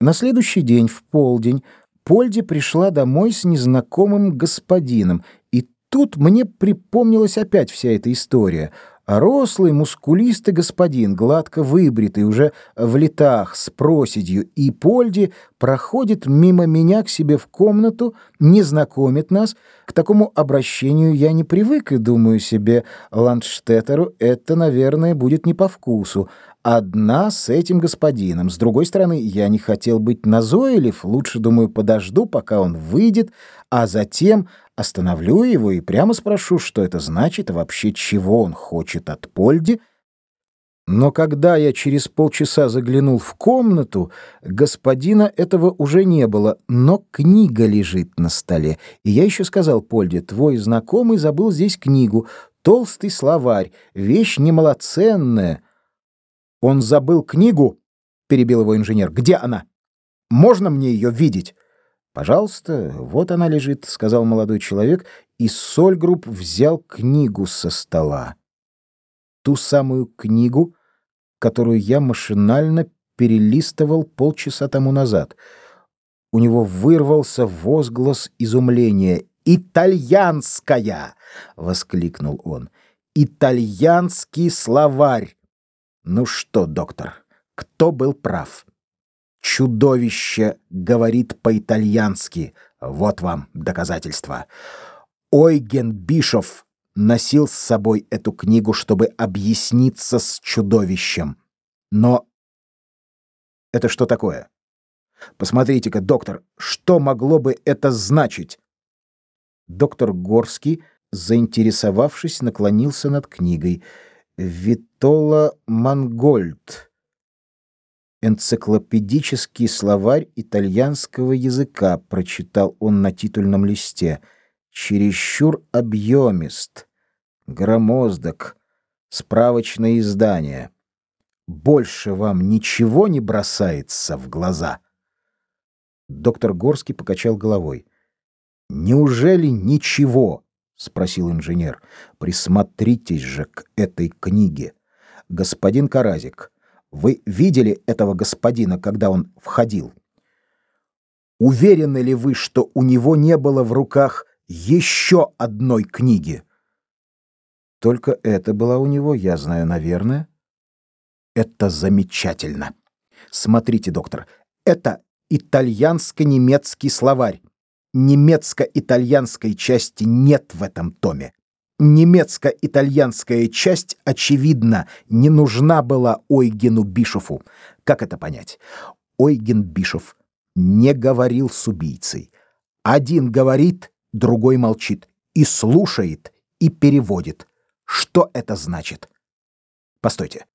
На следующий день, в полдень, Польди пришла домой с незнакомым господином, и тут мне припомнилась опять вся эта история. Рослый, мускулистый господин, гладко выбритый, уже в летах, с проседью, и Польди проходит мимо меня к себе в комнату, не знакомит нас. К такому обращению я не привык и думаю себе, Ландштеттеру это, наверное, будет не по вкусу. Одна с этим господином. С другой стороны, я не хотел быть назойлив, лучше, думаю, подожду, пока он выйдет, а затем остановлю его и прямо спрошу, что это значит, вообще чего он хочет от Польди. Но когда я через полчаса заглянул в комнату, господина этого уже не было, но книга лежит на столе. И я еще сказал Польде, твой знакомый забыл здесь книгу, толстый словарь, вещь немалоценная. Он забыл книгу, перебил его инженер. Где она? Можно мне ее видеть? Пожалуйста, вот она лежит, сказал молодой человек, и Сольгрупп взял книгу со стола. Ту самую книгу, которую я машинально перелистывал полчаса тому назад. У него вырвался возглас изумления. «Итальянская!» — воскликнул он. «Итальянский словарь! Ну что, доктор, кто был прав? Чудовище говорит по-итальянски. Вот вам доказательство. Ойген Бишов носил с собой эту книгу, чтобы объясниться с чудовищем. Но это что такое? Посмотрите-ка, доктор, что могло бы это значить? Доктор Горский, заинтересовавшись, наклонился над книгой. Витола Мангольд. Энциклопедический словарь итальянского языка, прочитал он на титульном листе. Чересчур объемист, громоздок, справочное издание. Больше вам ничего не бросается в глаза. Доктор Горский покачал головой. Неужели ничего? Спросил инженер. Присмотритесь же к этой книге. Господин Каразик, вы видели этого господина, когда он входил? Уверены ли вы, что у него не было в руках еще одной книги? Только это была у него, я знаю, наверное. Это замечательно. Смотрите, доктор, это итальянско-немецкий словарь немецко-итальянской части нет в этом томе. Немецко-итальянская часть, очевидно, не нужна была Ойгену Бишофу. Как это понять? Ойген Бишоф не говорил с убийцей. Один говорит, другой молчит. И слушает, и переводит. Что это значит? Постойте.